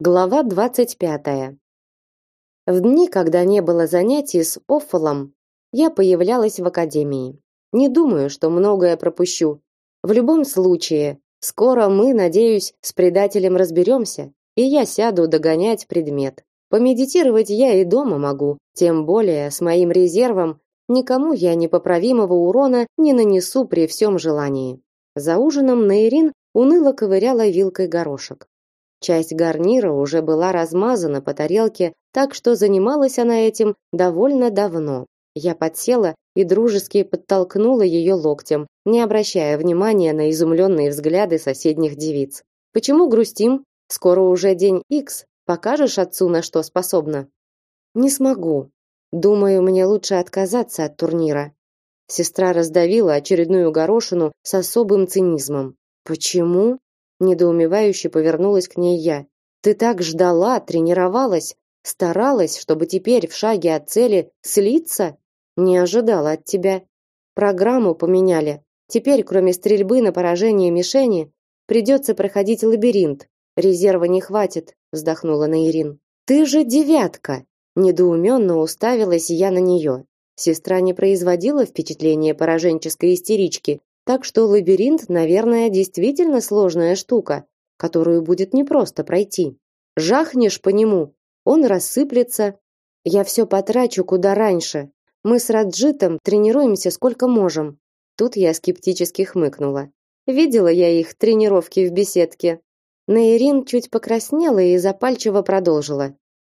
Глава двадцать пятая. В дни, когда не было занятий с Оффолом, я появлялась в академии. Не думаю, что многое пропущу. В любом случае, скоро мы, надеюсь, с предателем разберемся, и я сяду догонять предмет. Помедитировать я и дома могу, тем более с моим резервом никому я непоправимого урона не нанесу при всем желании. За ужином Наирин уныло ковыряла вилкой горошек. Часть гарнира уже была размазана по тарелке, так что занималась она этим довольно давно. Я подсела и дружески подтолкнула ее локтем, не обращая внимания на изумленные взгляды соседних девиц. Почему грустим? Скоро уже день Икс. Покажешь отцу, на что способна? Не смогу. Думаю, мне лучше отказаться от турнира. Сестра раздавила очередную горошину с особым цинизмом. Почему? Недоумевающе повернулась к ней я. Ты так ждала, тренировалась, старалась, чтобы теперь в шаге от цели слиться? Не ожидала от тебя. Программу поменяли. Теперь, кроме стрельбы на поражение мишени, придется проходить лабиринт. Резерва не хватит, вздохнула Наирин. Ты же девятка, недоуменно уставилась я на нее. Сестра не производила впечатления пораженческой истерички, так что лабиринт, наверное, действительно сложная штука, которую будет непросто пройти. Жахнешь по нему, он рассыплется. Я все потрачу куда раньше. Мы с Раджитом тренируемся сколько можем. Тут я скептически хмыкнула. Видела я их тренировки в беседке. Нейрин чуть покраснела и запальчиво продолжила.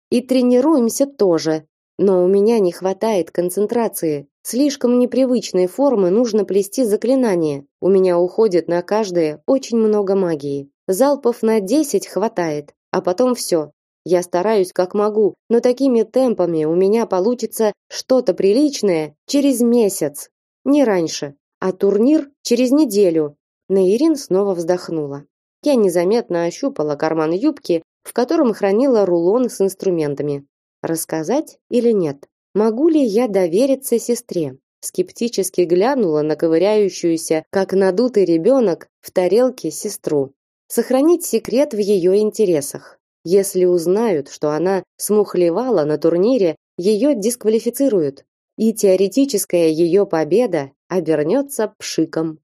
И тренируемся тоже, но у меня не хватает концентрации. Слишком непривычные формы нужно плести заклинания. У меня уходит на каждое очень много магии. Залпов на 10 хватает, а потом все. Я стараюсь как могу, но такими темпами у меня получится что-то приличное через месяц, не раньше. А турнир через неделю. Наирин снова вздохнула. Я незаметно ощупала карман юбки, в котором хранила рулон с инструментами. Рассказать или нет? Могу ли я довериться сестре? Скептически глянула на ковыряющуюся, как надутый ребенок, в тарелке сестру. Сохранить секрет в ее интересах. Если узнают, что она смухлевала на турнире, ее дисквалифицируют, и теоретическая ее победа обернется пшиком.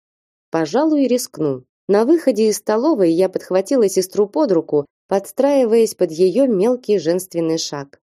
Пожалуй, рискну. На выходе из столовой я подхватила сестру под руку, подстраиваясь под ее мелкий женственный шаг.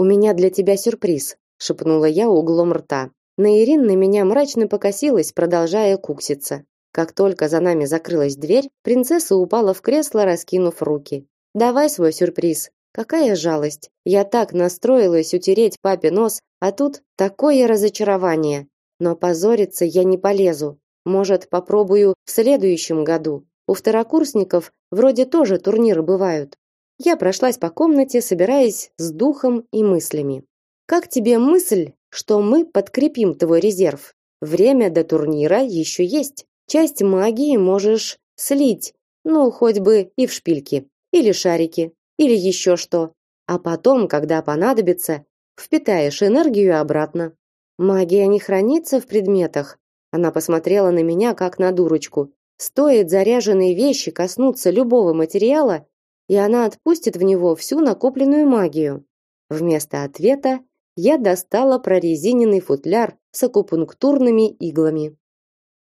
У меня для тебя сюрприз, шепнула я углом рта. Наирин на меня мрачно покосилась, продолжая кукситься. Как только за нами закрылась дверь, принцесса упала в кресло, раскинув руки. Давай свой сюрприз. Какая жалость. Я так настроилась утереть папе нос, а тут такое разочарование. Но позориться я не полезу. Может, попробую в следующем году. У второкурсников вроде тоже турниры бывают. Я прошлась по комнате, собираясь с духом и мыслями. Как тебе мысль, что мы подкрепим твой резерв? Время до турнира еще есть. Часть магии можешь слить, ну, хоть бы и в шпильки, или шарики, или еще что. А потом, когда понадобится, впитаешь энергию обратно. Магия не хранится в предметах. Она посмотрела на меня как на дурочку. Стоит заряженной вещи коснуться любого материала, и она отпустит в него всю накопленную магию. Вместо ответа я достала прорезиненный футляр с акупунктурными иглами.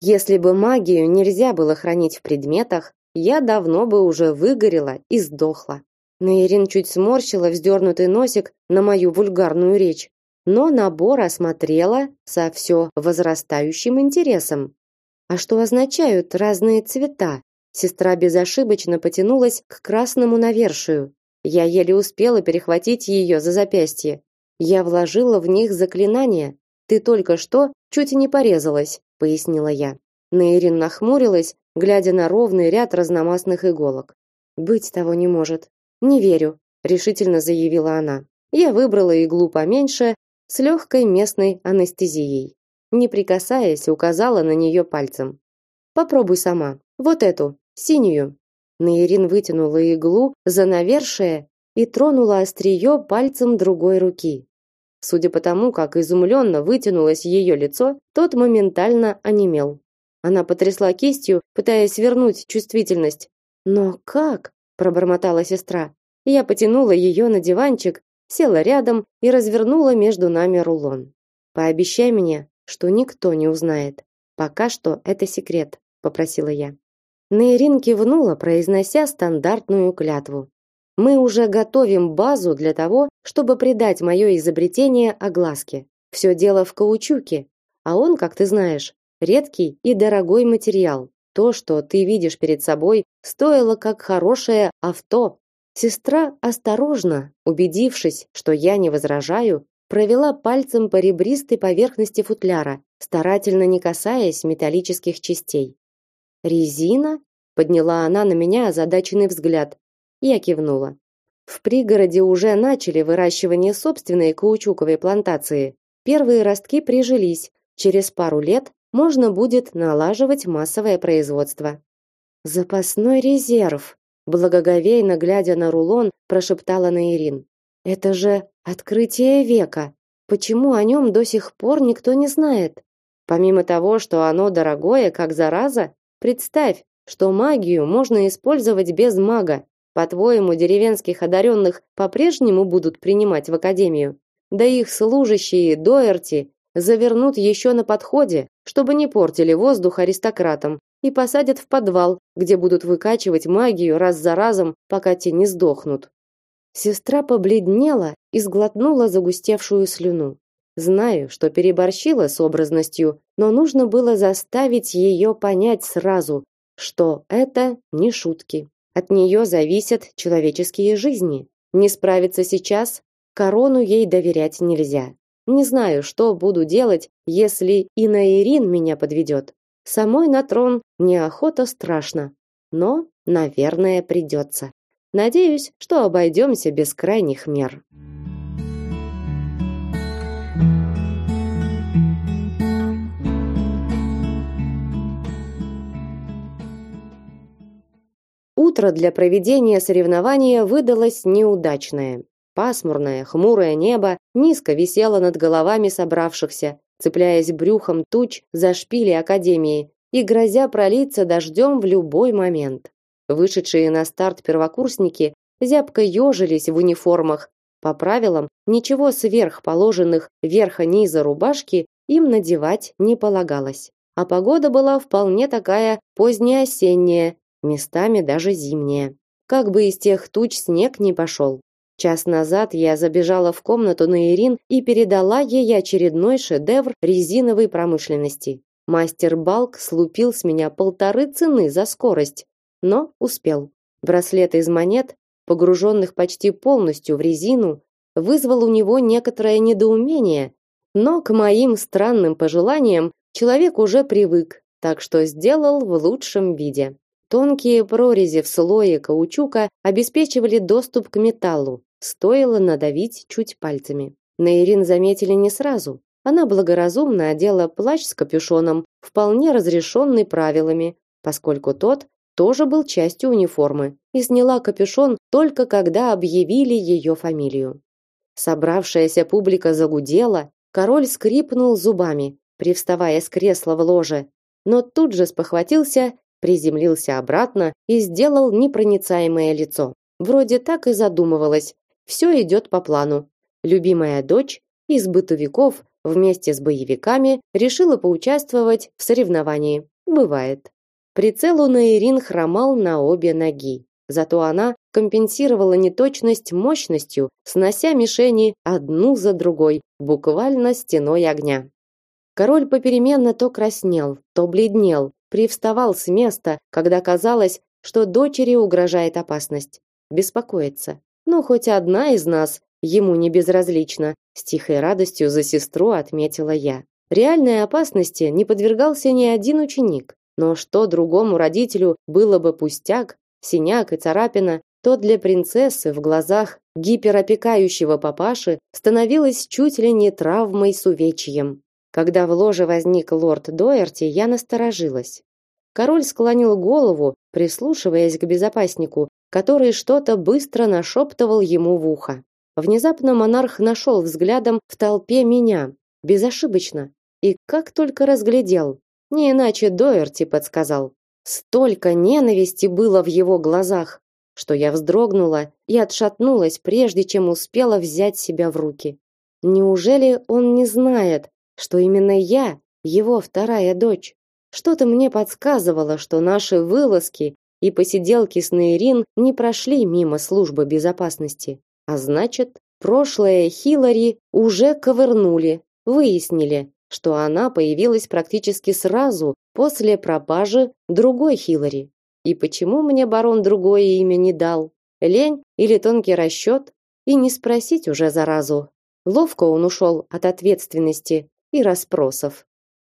Если бы магию нельзя было хранить в предметах, я давно бы уже выгорела и сдохла. Наирин чуть сморщила вздернутый носик на мою вульгарную речь, но набор осмотрела со все возрастающим интересом. А что означают разные цвета? Сестра безошибочно потянулась к красному навершию. Я еле успела перехватить ее за запястье. Я вложила в них заклинание. Ты только что чуть не порезалась, пояснила я. Нейрин нахмурилась, глядя на ровный ряд разномастных иголок. Быть того не может. Не верю, решительно заявила она. Я выбрала иглу поменьше с легкой местной анестезией. Не прикасаясь, указала на нее пальцем. Попробуй сама. Вот эту. Синюю. Наирин вытянула иглу за навершие и тронула острие пальцем другой руки. Судя по тому, как изумленно вытянулось ее лицо, тот моментально онемел. Она потрясла кистью, пытаясь вернуть чувствительность. "Но как?" пробормотала сестра. Я потянула ее на диванчик, села рядом и развернула между нами рулон. Пообещай мне, что никто не узнает. Пока что это секрет, попросила я. Нейрин кивнула, произнося стандартную клятву. Мы уже готовим базу для того, чтобы придать мое изобретение огласке. Все дело в каучуке, а он, как ты знаешь, редкий и дорогой материал. То, что ты видишь перед собой, стоило как хорошее авто. Сестра осторожно, убедившись, что я не возражаю, провела пальцем по ребристой поверхности футляра, старательно не касаясь металлических частей. Резина? Подняла она на меня озадаченный взгляд. Я кивнула. В пригороде уже начали выращивание собственной каучуковой плантации. Первые ростки прижились. Через пару лет можно будет налаживать массовое производство. Запасной резерв, благоговейно глядя на рулон, прошептала Наирин. Это же открытие века. Почему о нем до сих пор никто не знает? Помимо того, что оно дорогое, как зараза, представь, что магию можно использовать без мага. По-твоему, деревенских одаренных по-прежнему будут принимать в академию? Да их служащие Доерти завернут еще на подходе, чтобы не портили воздух аристократам, и посадят в подвал, где будут выкачивать магию раз за разом, пока те не сдохнут. Сестра побледнела и сглотнула загустевшую слюну. Знаю, что переборщила с образностью, но нужно было заставить ее понять сразу, что это не шутки. От нее зависят человеческие жизни. Не справиться сейчас, корону ей доверять нельзя. Не знаю, что буду делать, если и на Ирин меня подведет. Самой на трон неохота страшно, но, наверное, придется. Надеюсь, что обойдемся без крайних мер. Утро для проведения соревнования выдалось неудачное. Пасмурное, хмурое небо низко висело над головами собравшихся, цепляясь брюхом туч за шпили академии и грозя пролиться дождем в любой момент. Вышедшие на старт первокурсники зябко ежились в униформах. По правилам, ничего сверх положенных верха-низа рубашки им надевать не полагалось. А погода была вполне такая позднеосенняя, местами даже зимнее. Как бы из тех туч снег не пошел. Час назад я забежала в комнату на Ирин и передала ей очередной шедевр резиновой промышленности. Мастер Балк слупил с меня полторы цены за скорость, но успел. Браслет из монет, погруженных почти полностью в резину, вызвал у него некоторое недоумение, но к моим странным пожеланиям человек уже привык, так что сделал в лучшем виде. Тонкие прорези в слое каучука обеспечивали доступ к металлу. Стоило надавить чуть пальцами. Нейрин заметили не сразу. Она благоразумно одела плащ с капюшоном, вполне разрешенный правилами, поскольку тот тоже был частью униформы, и сняла капюшон только когда объявили ее фамилию. Собравшаяся публика загудела, король скрипнул зубами, привставая с кресла в ложе, но тут же спохватился приземлился обратно и сделал непроницаемое лицо. Вроде так и задумывалось. Все идет по плану. Любимая дочь из бытовиков вместе с боевиками решила поучаствовать в соревновании. Бывает. Прицел у Наирин хромал на обе ноги. Зато она компенсировала неточность мощностью, снося мишени одну за другой, буквально стеной огня. Король попеременно то краснел, то бледнел, привставал с места, когда казалось, что дочери угрожает опасность. Беспокоится. Ну, хоть одна из нас ему не безразлична, с тихой радостью за сестру отметила я. Реальной опасности не подвергался ни один ученик. Но что другому родителю было бы пустяк, синяк и царапина, то для принцессы в глазах гиперопекающего папаши становилось чуть ли не травмой с увечьем. Когда в ложе возник лорд Доерти, я насторожилась. Король склонил голову, прислушиваясь к безопаснику, который что-то быстро нашептывал ему в ухо. Внезапно монарх нашел взглядом в толпе меня, безошибочно, и как только разглядел, не иначе Доерти подсказал. Столько ненависти было в его глазах, что я вздрогнула и отшатнулась, прежде чем успела взять себя в руки. Неужели он не знает, что именно я его вторая дочь? Что-то мне подсказывало, что наши вылазки и посиделки с Нейрин не прошли мимо службы безопасности. А значит, прошлое Хиллари уже ковырнули, выяснили, что она появилась практически сразу после пропажи другой Хиллари. И почему мне барон другое имя не дал? Лень или тонкий расчет? И не спросить уже заразу. Ловко он ушел от ответственности и расспросов.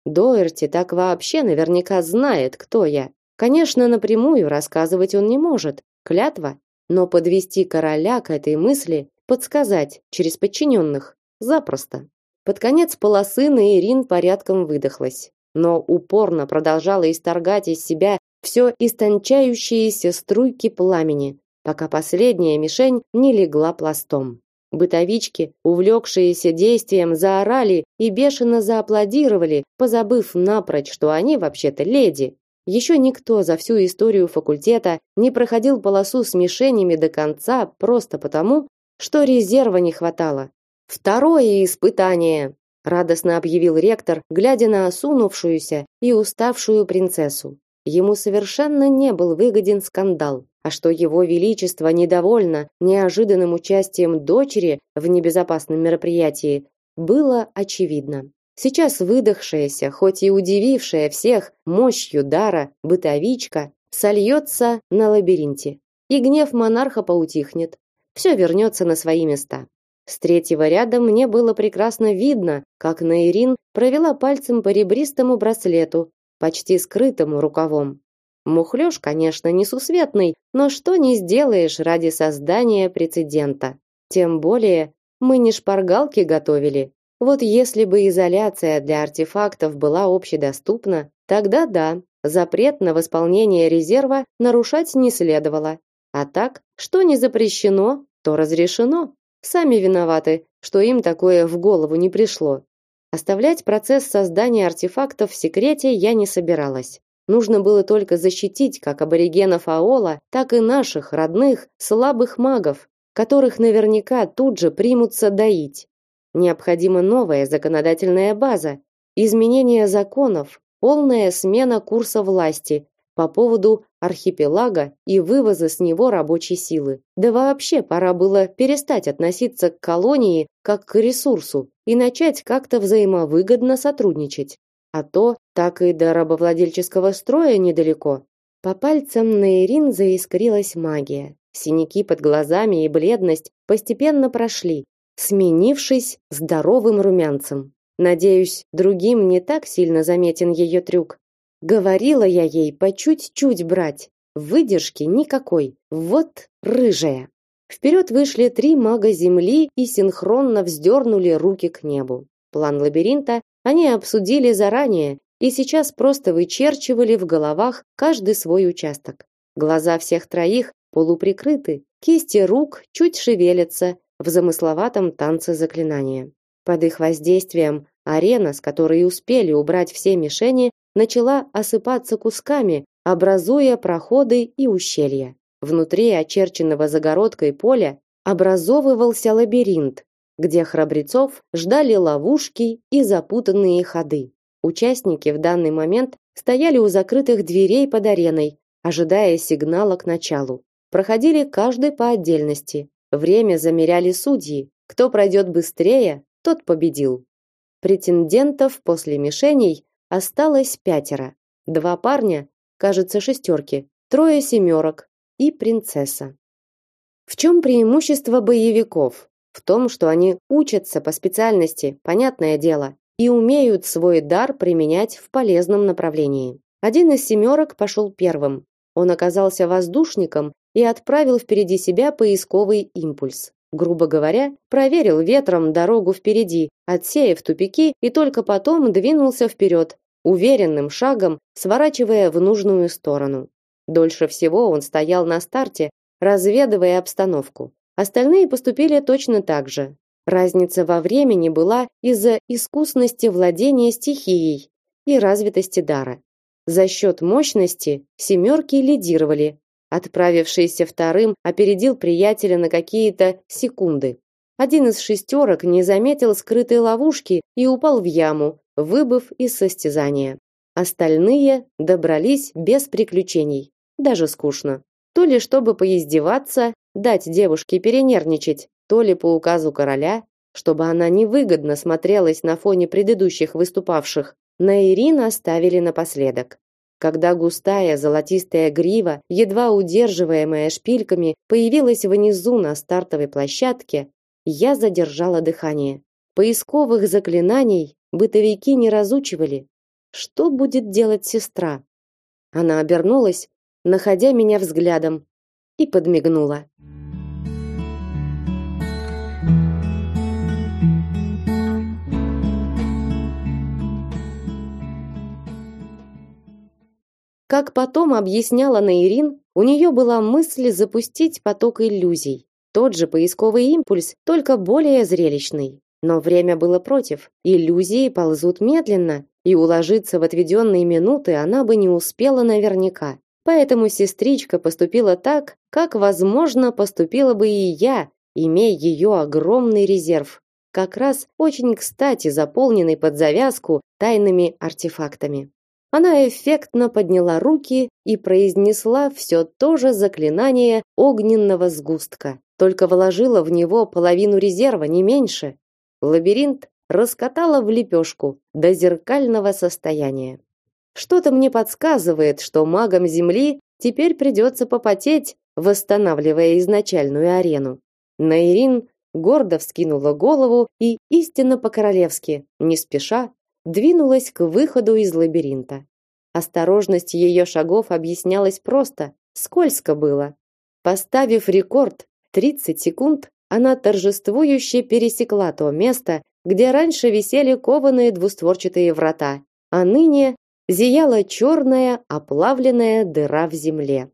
Доерти так вообще наверняка знает, кто я. Конечно, напрямую рассказывать он не может, клятва, но подвести короля к этой мысли, подсказать через подчиненных, запросто. Под конец полосы Наирин порядком выдохлась, но упорно продолжала исторгать из себя все истончающиеся струйки пламени, пока последняя мишень не легла пластом. Бытовички, увлекшиеся действием, заорали и бешено зааплодировали, позабыв напрочь, что они вообще-то леди. Еще никто за всю историю факультета не проходил полосу с мишенями до конца просто потому, что резерва не хватало. Второе испытание, радостно объявил ректор, глядя на осунувшуюся и уставшую принцессу. Ему совершенно не был выгоден скандал, а что его величество недовольно неожиданным участием дочери в небезопасном мероприятии, было очевидно. Сейчас выдохшаяся, хоть и удивившая всех мощью дара бытовичка, сольется на лабиринте, и гнев монарха поутихнет. Все вернется на свои места. С третьего ряда мне было прекрасно видно, как Наирин провела пальцем по ребристому браслету, почти скрытому рукавом. Мухлёж, конечно, несусветный, но что не сделаешь ради создания прецедента. Тем более, мы не шпаргалки готовили. Вот если бы изоляция для артефактов была общедоступна, тогда да, запрет на восполнение резерва нарушать не следовало. А так, что не запрещено, то разрешено. Сами виноваты, что им такое в голову не пришло. Оставлять процесс создания артефактов в секрете я не собиралась. Нужно было только защитить как аборигенов Аола, так и наших родных слабых магов, которых наверняка тут же примутся доить. Необходима новая законодательная база, изменение законов, полная смена курса власти, по поводу архипелага и вывоза с него рабочей силы. Да вообще пора было перестать относиться к колонии как к ресурсу и начать как-то взаимовыгодно сотрудничать. А то так и до рабовладельческого строя недалеко. По пальцам на заискрилась магия. Синяки под глазами и бледность постепенно прошли, сменившись здоровым румянцем. Надеюсь, другим не так сильно заметен ее трюк. Говорила я ей по чуть-чуть брать, выдержки никакой. Вот рыжая. Вперед вышли три мага земли и синхронно вздернули руки к небу. План лабиринта они обсудили заранее и сейчас просто вычерчивали в головах каждый свой участок. Глаза всех троих полуприкрыты, кисти рук чуть шевелятся в замысловатом танце заклинания. Под их воздействием арена, с которой успели убрать все мишени, начала осыпаться кусками, образуя проходы и ущелья. Внутри очерченного загородкой поля образовывался лабиринт, где храбрецов ждали ловушки и запутанные ходы. Участники в данный момент стояли у закрытых дверей под ареной, ожидая сигнала к началу. Проходили каждый по отдельности. Время замеряли судьи. Кто пройдет быстрее, тот победил. Претендентов после мишеней осталось пятеро. Два парня, кажется, шестерки, трое семерок и принцесса. В чем преимущество боевиков? В том, что они учатся по специальности, понятное дело, и умеют свой дар применять в полезном направлении. Один из семерок пошел первым. Он оказался воздушником и отправил впереди себя поисковый импульс грубо говоря, проверил ветром дорогу впереди, отсеяв тупики и только потом двинулся вперед, уверенным шагом сворачивая в нужную сторону. Дольше всего он стоял на старте, разведывая обстановку. Остальные поступили точно так же. Разница во времени была из-за искусности владения стихией и развитости дара. За счет мощности семерки лидировали, отправившийся вторым, опередил приятеля на какие-то секунды. Один из шестерок не заметил скрытой ловушки и упал в яму, выбыв из состязания. Остальные добрались без приключений. Даже скучно. То ли чтобы поиздеваться, дать девушке перенервничать, то ли по указу короля, чтобы она невыгодно смотрелась на фоне предыдущих выступавших, на Ирин оставили напоследок. Когда густая золотистая грива, едва удерживаемая шпильками, появилась внизу на стартовой площадке, я задержала дыхание. Поисковых заклинаний бытовики не разучивали. Что будет делать сестра? Она обернулась, находя меня взглядом, и подмигнула. Как потом объясняла Наирин, у нее была мысль запустить поток иллюзий. Тот же поисковый импульс, только более зрелищный. Но время было против. Иллюзии ползут медленно, и уложиться в отведенные минуты она бы не успела наверняка. Поэтому сестричка поступила так, как, возможно, поступила бы и я, имея ее огромный резерв, как раз очень кстати заполненный под завязку тайными артефактами. Она эффектно подняла руки и произнесла все то же заклинание огненного сгустка, только вложила в него половину резерва, не меньше. Лабиринт раскатала в лепешку до зеркального состояния. Что-то мне подсказывает, что магам Земли теперь придется попотеть, восстанавливая изначальную арену. Наирин гордо вскинула голову и истинно по-королевски, не спеша, двинулась к выходу из лабиринта. Осторожность ее шагов объяснялась просто: скользко было. Поставив рекорд 30 секунд, она торжествующе пересекла то место, где раньше висели кованые двустворчатые врата, а ныне зияла черная оплавленная дыра в земле.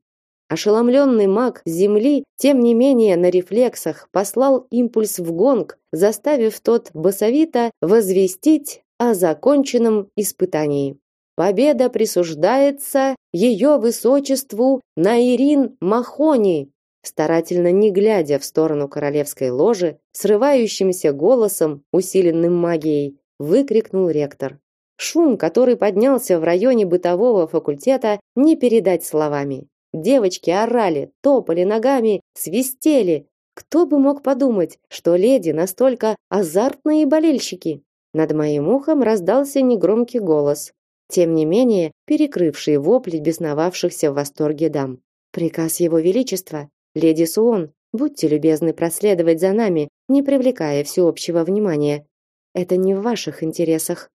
Ошеломленный маг земли, тем не менее на рефлексах послал импульс в гонг, заставив тот басовито возвестить о законченном испытании. Победа присуждается ее высочеству Наирин Махони, старательно не глядя в сторону королевской ложи, срывающимся голосом, усиленным магией, выкрикнул ректор. Шум, который поднялся в районе бытового факультета, не передать словами. Девочки орали, топали ногами, свистели. Кто бы мог подумать, что леди настолько азартные болельщики? Над моим ухом раздался негромкий голос, тем не менее перекрывший вопли бесновавшихся в восторге дам. Приказ его величества, леди Суон, будьте любезны проследовать за нами, не привлекая всеобщего внимания. Это не в ваших интересах.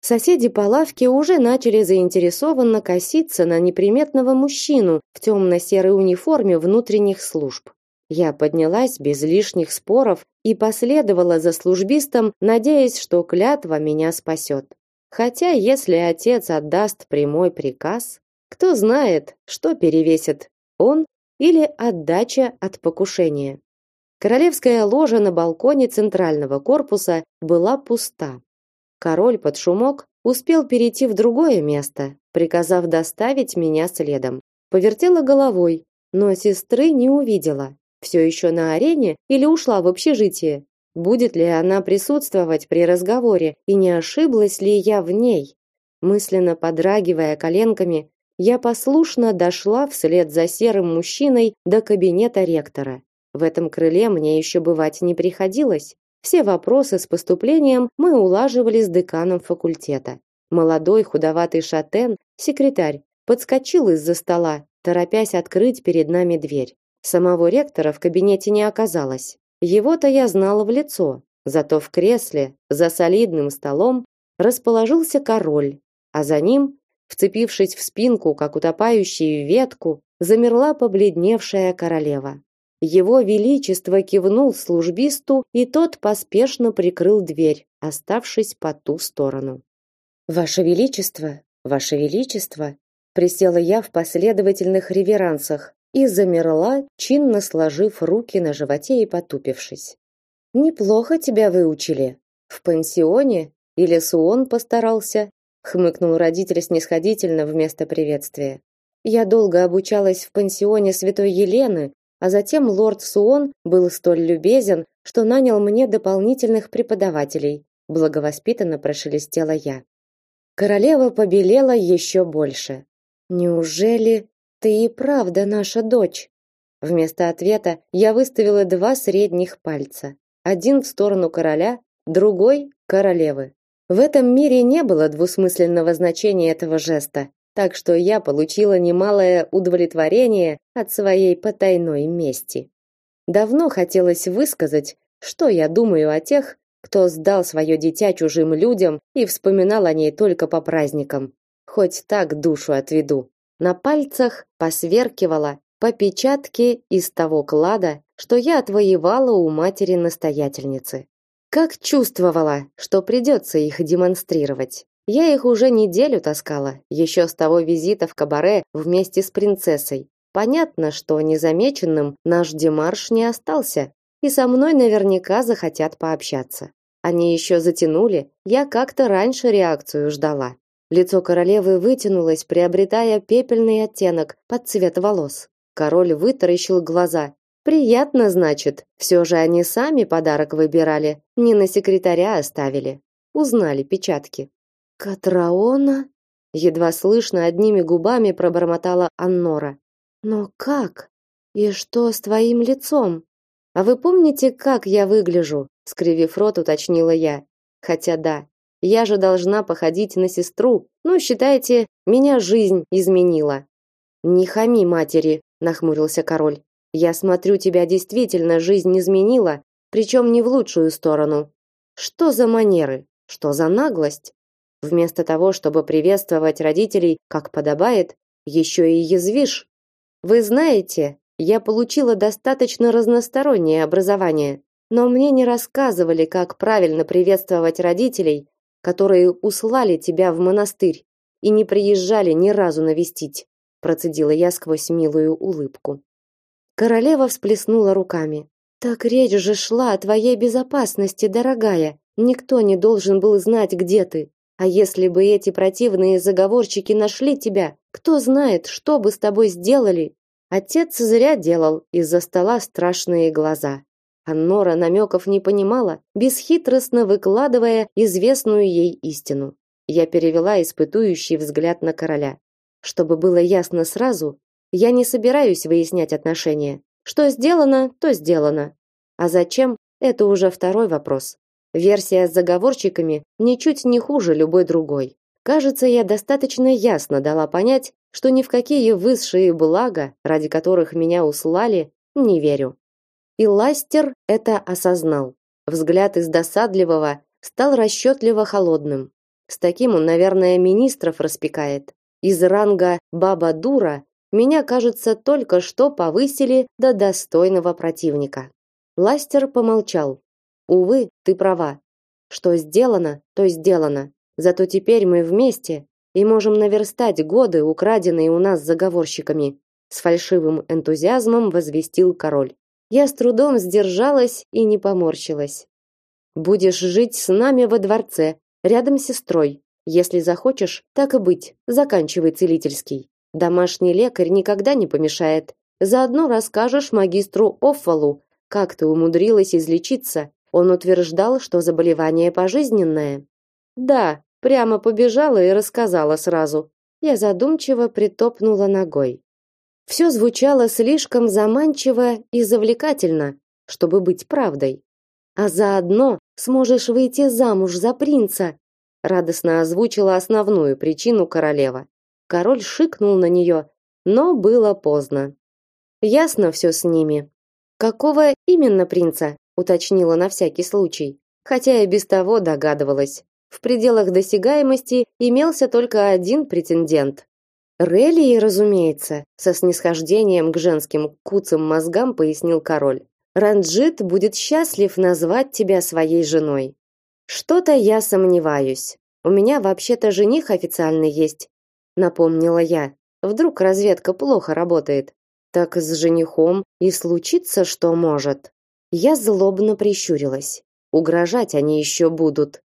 Соседи по лавке уже начали заинтересованно коситься на неприметного мужчину в темно-серой униформе внутренних служб. Я поднялась без лишних споров и последовала за службистом, надеясь, что клятва меня спасет. Хотя, если отец отдаст прямой приказ, кто знает, что перевесит он или отдача от покушения. Королевская ложа на балконе центрального корпуса была пуста. Король под шумок успел перейти в другое место, приказав доставить меня следом. Повертела головой, но сестры не увидела. Все еще на арене или ушла в общежитие? Будет ли она присутствовать при разговоре и не ошиблась ли я в ней? Мысленно подрагивая коленками, я послушно дошла вслед за серым мужчиной до кабинета ректора. В этом крыле мне еще бывать не приходилось. Все вопросы с поступлением мы улаживали с деканом факультета. Молодой худоватый шатен, секретарь, подскочил из-за стола, торопясь открыть перед нами дверь. Самого ректора в кабинете не оказалось. Его-то я знала в лицо, зато в кресле за солидным столом расположился король, а за ним, вцепившись в спинку, как утопающий в ветку, замерла побледневшая королева. Его величество кивнул службисту, и тот поспешно прикрыл дверь, оставшись по ту сторону. Ваше величество, ваше величество, присела я в последовательных реверансах, и замерла, чинно сложив руки на животе и потупившись. Неплохо тебя выучили. В пансионе или Суон постарался? хмыкнул родитель снисходительно вместо приветствия. Я долго обучалась в пансионе Святой Елены, а затем лорд Суон был столь любезен, что нанял мне дополнительных преподавателей. Благовоспитанно прошелестела я. Королева побелела еще больше. Неужели ты и правда наша дочь? Вместо ответа я выставила два средних пальца. Один в сторону короля, другой королевы. В этом мире не было двусмысленного значения этого жеста, так что я получила немалое удовлетворение от своей потайной мести. Давно хотелось высказать, что я думаю о тех, кто сдал свое дитя чужим людям и вспоминал о ней только по праздникам. Хоть так душу отведу. На пальцах посверкивала по печатке из того клада, что я отвоевала у матери-настоятельницы. Как чувствовала, что придется их демонстрировать. Я их уже неделю таскала, еще с того визита в кабаре вместе с принцессой. Понятно, что незамеченным наш демарш не остался, и со мной наверняка захотят пообщаться. Они еще затянули, я как-то раньше реакцию ждала. Лицо королевы вытянулось, приобретая пепельный оттенок под цвет волос. Король вытаращил глаза. Приятно, значит. Все же они сами подарок выбирали, не на секретаря оставили. Узнали печатки. Катраона едва слышно одними губами пробормотала Аннора. Но как? И что с твоим лицом? А вы помните, как я выгляжу? скривив рот, уточнила я. Хотя да, я же должна походить на сестру. Ну, считайте, меня жизнь изменила. Не хами матери, нахмурился король. Я смотрю, тебя действительно жизнь изменила, причем не в лучшую сторону. Что за манеры? Что за наглость? Вместо того, чтобы приветствовать родителей, как подобает, еще и язвишь. Вы знаете, я получила достаточно разностороннее образование, но мне не рассказывали, как правильно приветствовать родителей, которые услали тебя в монастырь и не приезжали ни разу навестить, процедила я сквозь милую улыбку. Королева всплеснула руками. Так речь же шла о твоей безопасности, дорогая. Никто не должен был знать, где ты. А если бы эти противные заговорщики нашли тебя, кто знает, что бы с тобой сделали? Отец зря делал из-за стола страшные глаза. А Нора намеков не понимала, бесхитростно выкладывая известную ей истину. Я перевела испытующий взгляд на короля. Чтобы было ясно сразу, я не собираюсь выяснять отношения. Что сделано, то сделано. А зачем это уже второй вопрос. Версия с заговорщиками ничуть не хуже любой другой. Кажется, я достаточно ясно дала понять, что ни в какие высшие блага, ради которых меня услали, не верю. И Ластер это осознал. Взгляд из досадливого стал расчетливо холодным. С таким он, наверное, министров распекает. Из ранга баба дура меня, кажется, только что повысили до достойного противника. Ластер помолчал, Увы, ты права. Что сделано, то сделано. Зато теперь мы вместе и можем наверстать годы, украденные у нас заговорщиками, с фальшивым энтузиазмом возвестил король. Я с трудом сдержалась и не поморщилась. Будешь жить с нами во дворце, рядом с сестрой. Если захочешь, так и быть. Заканчивай целительский. Домашний лекарь никогда не помешает. Заодно расскажешь магистру Оффалу, как ты умудрилась излечиться он утверждал, что заболевание пожизненное. Да, прямо побежала и рассказала сразу. Я задумчиво притопнула ногой. Все звучало слишком заманчиво и завлекательно, чтобы быть правдой. А заодно сможешь выйти замуж за принца, радостно озвучила основную причину королева. Король шикнул на нее, но было поздно. Ясно все с ними. Какого именно принца? Уточнила на всякий случай, хотя и без того догадывалась. В пределах досягаемости имелся только один претендент. Релии, разумеется, со снисхождением к женским куцым мозгам пояснил король. Ранджит будет счастлив назвать тебя своей женой. Что-то я сомневаюсь. У меня вообще-то жених официальный есть, напомнила я. Вдруг разведка плохо работает. Так с женихом и случится, что может. Я злобно прищурилась. Угрожать они еще будут.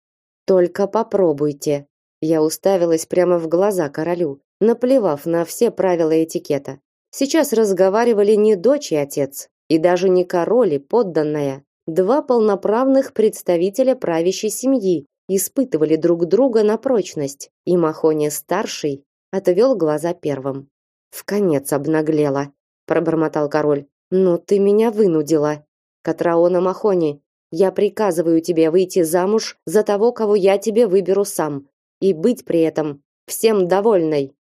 Только попробуйте. Я уставилась прямо в глаза королю. наплевав на все правила этикета. Сейчас разговаривали не дочь и отец, и даже не король и подданная. Два полноправных представителя правящей семьи испытывали друг друга на прочность, и Махони-старший отвел глаза первым. «В конец обнаглела», – пробормотал король. «Ну ты меня вынудила. Катраона Махони, я приказываю тебе выйти замуж за того, кого я тебе выберу сам, и быть при этом всем довольной».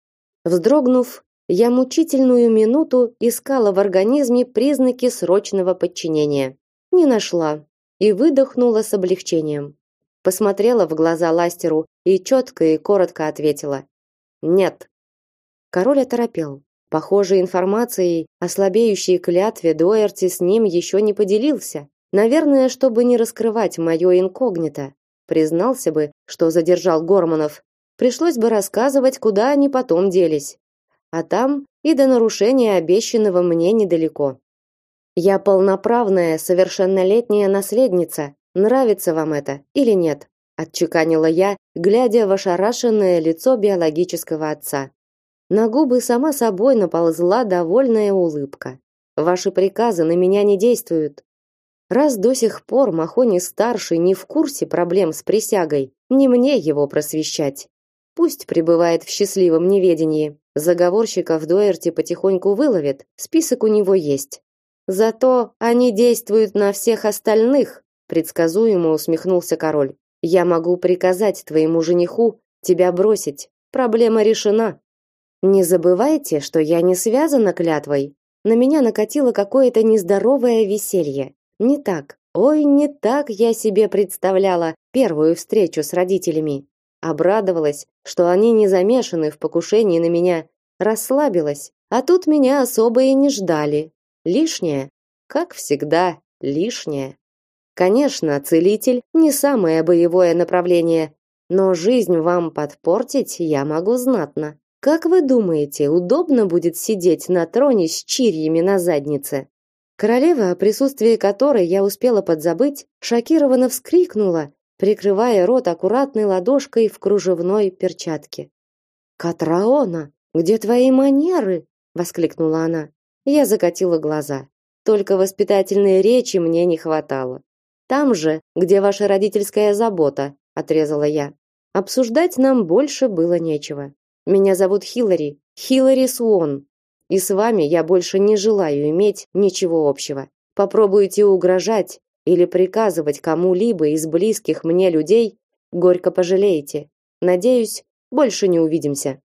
Вздрогнув, я мучительную минуту искала в организме признаки срочного подчинения. Не нашла и выдохнула с облегчением. Посмотрела в глаза Ластеру и четко и коротко ответила: "Нет". Король оторопел. Похоже, информацией о слабеющей клятве Дуэрти с ним еще не поделился. Наверное, чтобы не раскрывать мое инкогнито, признался бы, что задержал Горманов. Пришлось бы рассказывать, куда они потом делись а там и до нарушения обещанного мне недалеко. Я полноправная, совершеннолетняя наследница. Нравится вам это или нет? отчеканила я, глядя в ошарашенное лицо биологического отца. На губы сама собой наползла довольная улыбка. Ваши приказы на меня не действуют. Раз до сих пор Махони старший не в курсе проблем с присягой, не мне его просвещать. Пусть пребывает в счастливом неведении. Заговорщиков Дуэрти потихоньку выловит, список у него есть. Зато они действуют на всех остальных, предсказуемо усмехнулся король. Я могу приказать твоему жениху тебя бросить. Проблема решена. Не забывайте, что я не связана клятвой. На меня накатило какое-то нездоровое веселье. Не так. Ой, не так я себе представляла первую встречу с родителями. Обрадовалась, что они не замешаны в покушении на меня, расслабилась. А тут меня особо и не ждали. Лишнее, как всегда, лишнее. Конечно, целитель не самое боевое направление, но жизнь вам подпортить я могу знатно. Как вы думаете, удобно будет сидеть на троне с чирьями на заднице? Королева, о присутствии которой я успела подзабыть, шокированно вскрикнула прикрывая рот аккуратной ладошкой в кружевной перчатке. «Катраона, где твои манеры?» — воскликнула она. Я закатила глаза. Только воспитательной речи мне не хватало. Там же, где ваша родительская забота, отрезала я. Обсуждать нам больше было нечего. Меня зовут Хиллари, Хиллари Суон. И с вами я больше не желаю иметь ничего общего. Попробуйте угрожать, или приказывать кому-либо из близких мне людей, горько пожалеете. Надеюсь, больше не увидимся.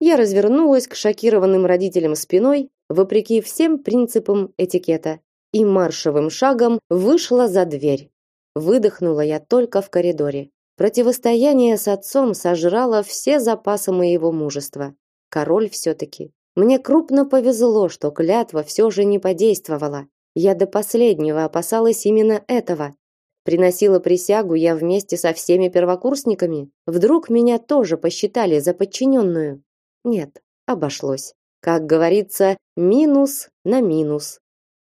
Я развернулась к шокированным родителям спиной, вопреки всем принципам этикета, и маршевым шагом вышла за дверь. Выдохнула я только в коридоре. Противостояние с отцом сожрало все запасы моего мужества. Король все таки Мне крупно повезло, что клятва все же не подействовала. Я до последнего опасалась именно этого. Приносила присягу я вместе со всеми первокурсниками. Вдруг меня тоже посчитали за подчиненную? Нет, обошлось. Как говорится, минус на минус.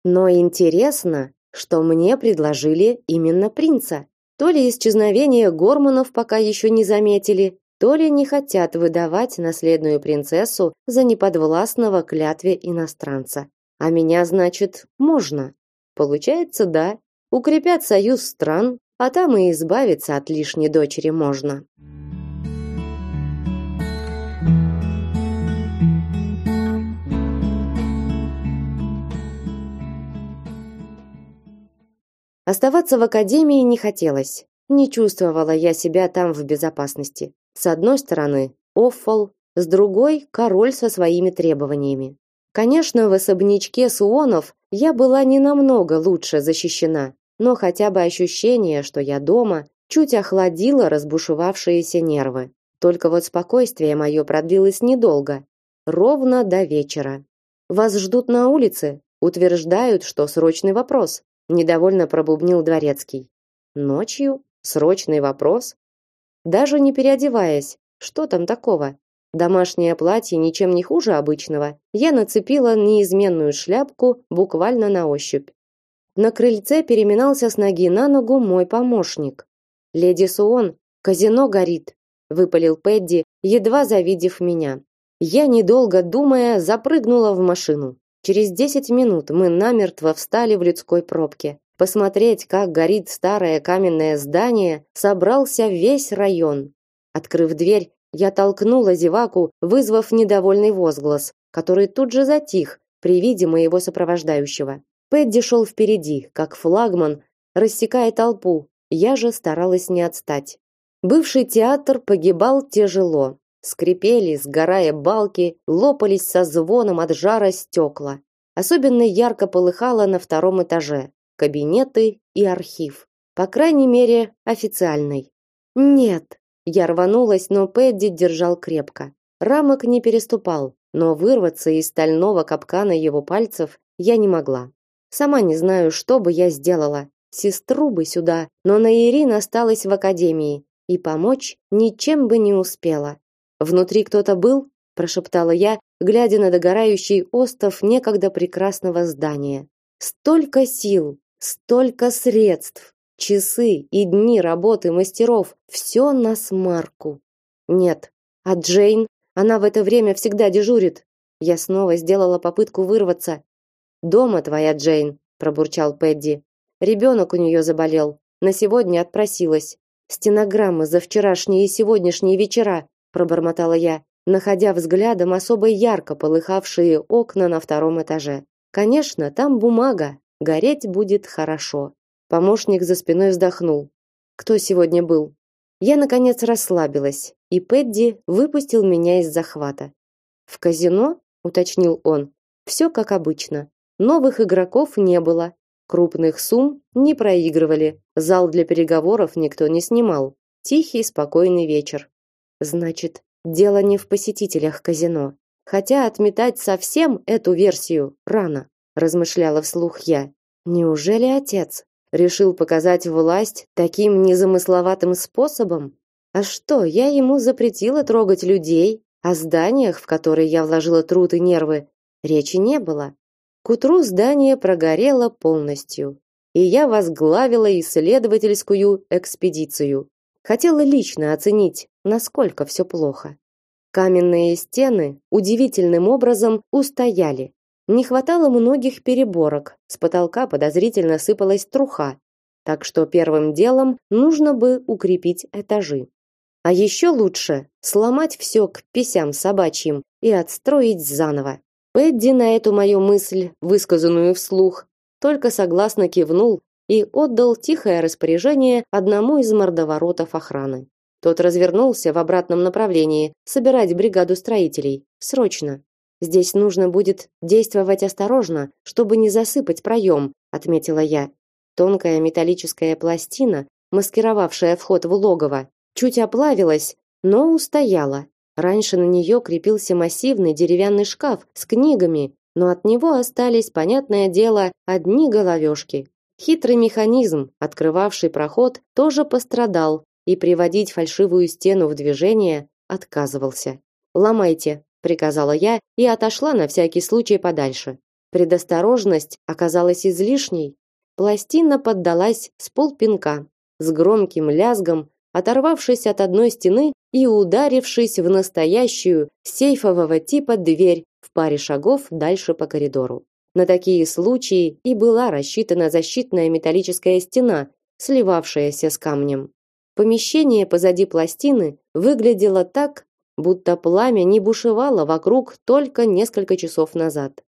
Но интересно, что мне предложили именно принца. То ли исчезновение гормонов пока еще не заметили, то ли не хотят выдавать наследную принцессу за неподвластного клятве иностранца. А меня, значит, можно. Получается, да. Укрепят союз стран, а там и избавиться от лишней дочери можно. Оставаться в академии не хотелось. Не чувствовала я себя там в безопасности. С одной стороны, Оффол, с другой король со своими требованиями. Конечно, в особнячке Суонов я была не намного лучше защищена, но хотя бы ощущение, что я дома, чуть охладило разбушевавшиеся нервы. Только вот спокойствие мое продлилось недолго, ровно до вечера. Вас ждут на улице, утверждают, что срочный вопрос, недовольно пробубнил дворецкий. Ночью срочный вопрос? Даже не переодеваясь, что там такого? Домашнее платье ничем не хуже обычного. Я нацепила неизменную шляпку буквально на ощупь. На крыльце переминался с ноги на ногу мой помощник. Леди Суон, казино горит, выпалил Пэдди, едва завидев меня. Я, недолго думая, запрыгнула в машину. Через десять минут мы намертво встали в людской пробке. Посмотреть, как горит старое каменное здание, собрался весь район. Открыв дверь, я толкнула зеваку, вызвав недовольный возглас, который тут же затих при виде моего сопровождающего. Пэдди шел впереди, как флагман, рассекая толпу. Я же старалась не отстать. Бывший театр погибал тяжело. Скрипели, сгорая балки, лопались со звоном от жара стекла. Особенно ярко полыхало на втором этаже кабинеты и архив. По крайней мере, официальный. Нет, я рванулась, но Пэдди держал крепко. Рамок не переступал, но вырваться из стального капкана его пальцев я не могла. Сама не знаю, что бы я сделала. Сестру бы сюда, но на Ирин осталась в академии, и помочь ничем бы не успела. Внутри кто-то был, прошептала я, глядя на догорающий остов некогда прекрасного здания. Столько сил, столько средств, часы и дни работы мастеров, все на смарку. Нет, а Джейн, она в это время всегда дежурит. Я снова сделала попытку вырваться. Дома твоя Джейн, пробурчал Пэдди. Ребенок у нее заболел. На сегодня отпросилась. Стенограммы за вчерашние и сегодняшние вечера пробормотала я, находя взглядом особо ярко полыхавшие окна на втором этаже. Конечно, там бумага, гореть будет хорошо. Помощник за спиной вздохнул. Кто сегодня был? Я наконец расслабилась, и Пэдди выпустил меня из захвата. В казино, уточнил он. Все как обычно. Новых игроков не было, крупных сумм не проигрывали, зал для переговоров никто не снимал. Тихий, спокойный вечер. Значит, дело не в посетителях казино. Хотя отметать совсем эту версию рано, размышляла вслух я. Неужели отец решил показать власть таким незамысловатым способом? А что, я ему запретила трогать людей, о зданиях, в которые я вложила труд и нервы, речи не было. К утру здание прогорело полностью, и я возглавила исследовательскую экспедицию. Хотела лично оценить, насколько все плохо. Каменные стены удивительным образом устояли. Не хватало многих переборок, с потолка подозрительно сыпалась труха, так что первым делом нужно бы укрепить этажи. А еще лучше сломать все к писям собачьим и отстроить заново. Пэдди на эту мою мысль, высказанную вслух, только согласно кивнул и отдал тихое распоряжение одному из мордоворотов охраны. Тот развернулся в обратном направлении, собирать бригаду строителей. Срочно. Здесь нужно будет действовать осторожно, чтобы не засыпать проем, отметила я. Тонкая металлическая пластина, маскировавшая вход в логово, чуть оплавилась, но устояла. Раньше на нее крепился массивный деревянный шкаф с книгами, но от него остались, понятное дело, одни головешки. Хитрый механизм, открывавший проход, тоже пострадал, и приводить фальшивую стену в движение отказывался. "Ломайте", приказала я и отошла на всякий случай подальше. Предосторожность оказалась излишней. Пластина поддалась с полпинка, с громким лязгом, оторвавшись от одной стены и ударившись в настоящую сейфового типа дверь в паре шагов дальше по коридору. На такие случаи и была рассчитана защитная металлическая стена, сливавшаяся с камнем. Помещение позади пластины выглядело так, будто пламя не бушевало вокруг только несколько часов назад.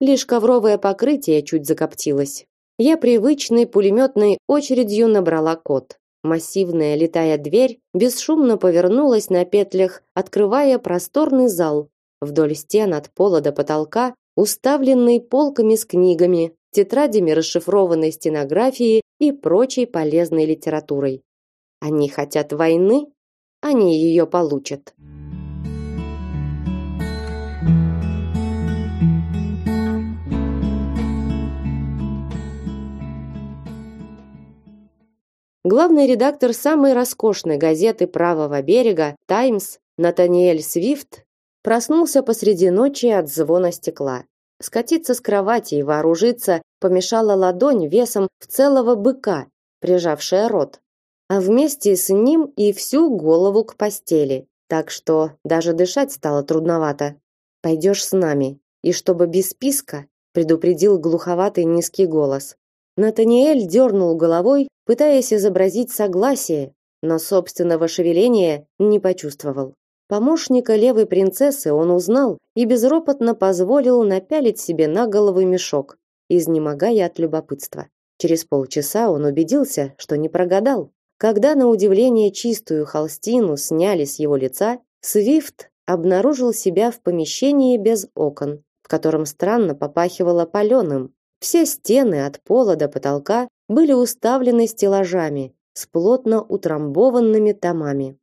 Лишь ковровое покрытие чуть закоптилось. Я привычной пулеметной очередью набрала код. Массивная летая дверь бесшумно повернулась на петлях, открывая просторный зал. Вдоль стен от пола до потолка уставленный полками с книгами, тетрадями расшифрованной стенографии и прочей полезной литературой. Они хотят войны, они ее получат. Главный редактор самой роскошной газеты Правого берега Таймс Натаниэль Свифт Проснулся посреди ночи от звона стекла. Скатиться с кровати и вооружиться помешала ладонь весом в целого быка, прижавшая рот, а вместе с ним и всю голову к постели. так что даже дышать стало трудновато. Пойдешь с нами, и чтобы без списка, предупредил глуховатый низкий голос. Натаниэль дернул головой, пытаясь изобразить согласие, но собственного шевеления не почувствовал. Помощника левой принцессы он узнал и безропотно позволил напялить себе на голову мешок, изнемогая от любопытства. Через полчаса он убедился, что не прогадал. Когда на удивление чистую холстину сняли с его лица, Свифт обнаружил себя в помещении без окон, в котором странно попахивало паленым. Все стены от пола до потолка были уставлены стеллажами с плотно утрамбованными томами.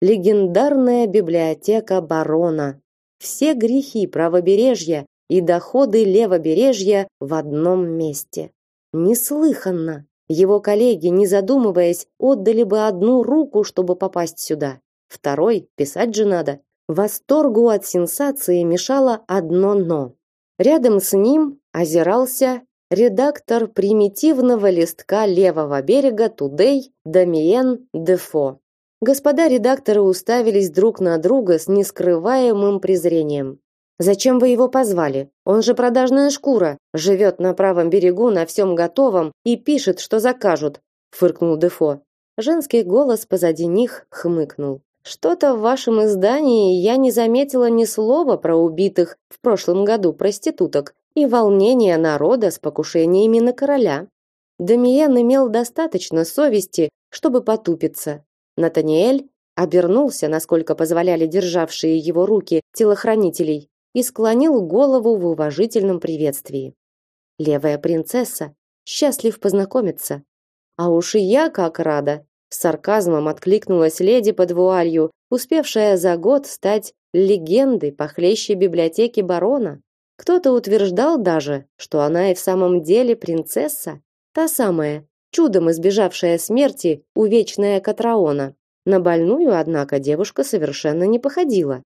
Легендарная библиотека барона. Все грехи правобережья и доходы левобережья в одном месте. Неслыханно. Его коллеги, не задумываясь, отдали бы одну руку, чтобы попасть сюда. Второй писать же надо. Восторгу от сенсации мешало одно но. Рядом с ним озирался редактор примитивного листка левого берега Тудей Дамиен Дефо. Господа редакторы уставились друг на друга с нескрываемым презрением. Зачем вы его позвали? Он же продажная шкура, живет на правом берегу на всем готовом и пишет, что закажут, фыркнул Дефо. Женский голос позади них хмыкнул. Что-то в вашем издании я не заметила ни слова про убитых в прошлом году проституток и волнение народа с покушениями на короля. Дамиен имел достаточно совести, чтобы потупиться, Натаниэль обернулся, насколько позволяли державшие его руки телохранителей, и склонил голову в уважительном приветствии. Левая принцесса, счастлив познакомиться. А уж и я как рада, с сарказмом откликнулась леди под вуалью, успевшая за год стать легендой похлеще библиотеки барона. Кто-то утверждал даже, что она и в самом деле принцесса, та самая, чудом избежавшая смерти увечная Катраона. На больную, однако, девушка совершенно не походила,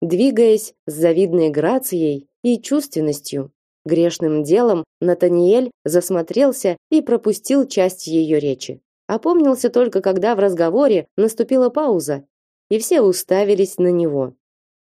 двигаясь с завидной грацией и чувственностью. Грешным делом Натаниэль засмотрелся и пропустил часть ее речи. Опомнился только, когда в разговоре наступила пауза, и все уставились на него.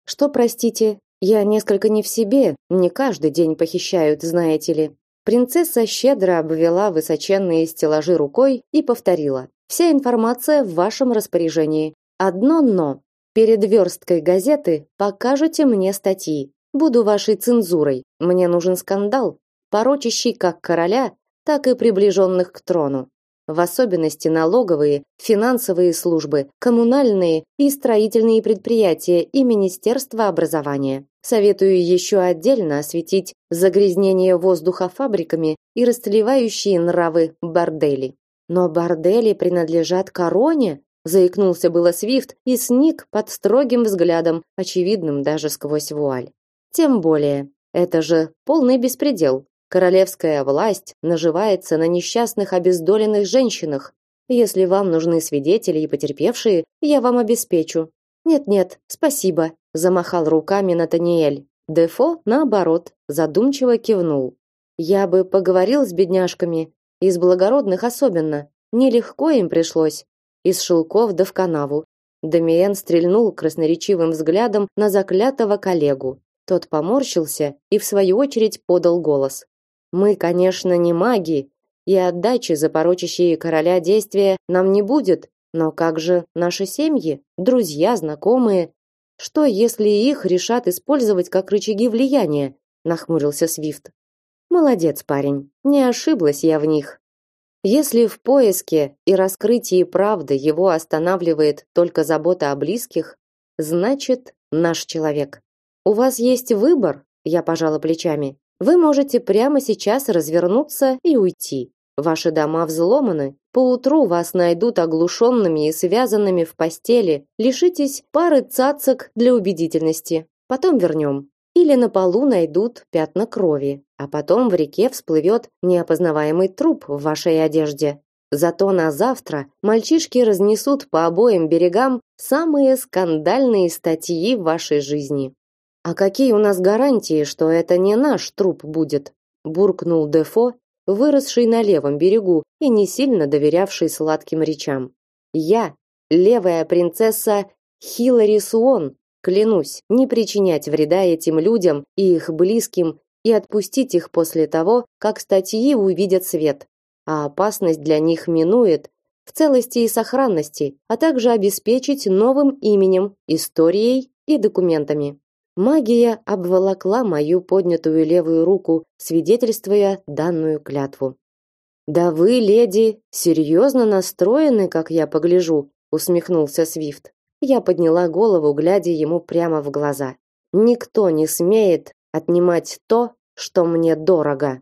Что, простите, я несколько не в себе, не каждый день похищают, знаете ли. Принцесса щедро обвела высоченные стеллажи рукой и повторила: "Вся информация в вашем распоряжении. Одно но. Перед версткой газеты покажете мне статьи. Буду вашей цензурой. Мне нужен скандал, порочащий как короля, так и приближенных к трону в особенности налоговые, финансовые службы, коммунальные и строительные предприятия и Министерство образования. Советую еще отдельно осветить загрязнение воздуха фабриками и растлевающие нравы бордели. Но бордели принадлежат короне, заикнулся было Свифт и сник под строгим взглядом, очевидным даже сквозь вуаль. Тем более, это же полный беспредел. Королевская власть наживается на несчастных обездоленных женщинах. Если вам нужны свидетели и потерпевшие, я вам обеспечу. Нет-нет, спасибо, замахал руками Натаниэль. Дефо, наоборот, задумчиво кивнул. Я бы поговорил с бедняжками, из благородных особенно. Нелегко им пришлось. Из шелков да в канаву. Дамиен стрельнул красноречивым взглядом на заклятого коллегу. Тот поморщился и в свою очередь подал голос. Мы, конечно, не маги, и отдачи за порочащие короля действия нам не будет, но как же наши семьи, друзья, знакомые? Что, если их решат использовать как рычаги влияния? Нахмурился Свифт. Молодец, парень. Не ошиблась я в них. Если в поиске и раскрытии правды его останавливает только забота о близких, значит, наш человек. У вас есть выбор, я пожала плечами. Вы можете прямо сейчас развернуться и уйти. Ваши дома взломаны. Поутру вас найдут оглушенными и связанными в постели. Лишитесь пары цацок для убедительности. Потом вернем. Или на полу найдут пятна крови, а потом в реке всплывет неопознаваемый труп в вашей одежде. Зато на завтра мальчишки разнесут по обоим берегам самые скандальные статьи в вашей жизни. А какие у нас гарантии, что это не наш труп будет? буркнул Дефо, выросший на левом берегу и не сильно доверявший сладким речам. Я, левая принцесса Хиллари Суон, клянусь, не причинять вреда этим людям и их близким и отпустить их после того, как статьи увидят свет. А опасность для них минует в целости и сохранности, а также обеспечить новым именем, историей и документами. Магия обволокла мою поднятую левую руку, свидетельствуя данную клятву. Да вы, леди, серьезно настроены, как я погляжу, усмехнулся Свифт. Я подняла голову, глядя ему прямо в глаза. Никто не смеет отнимать то, что мне дорого.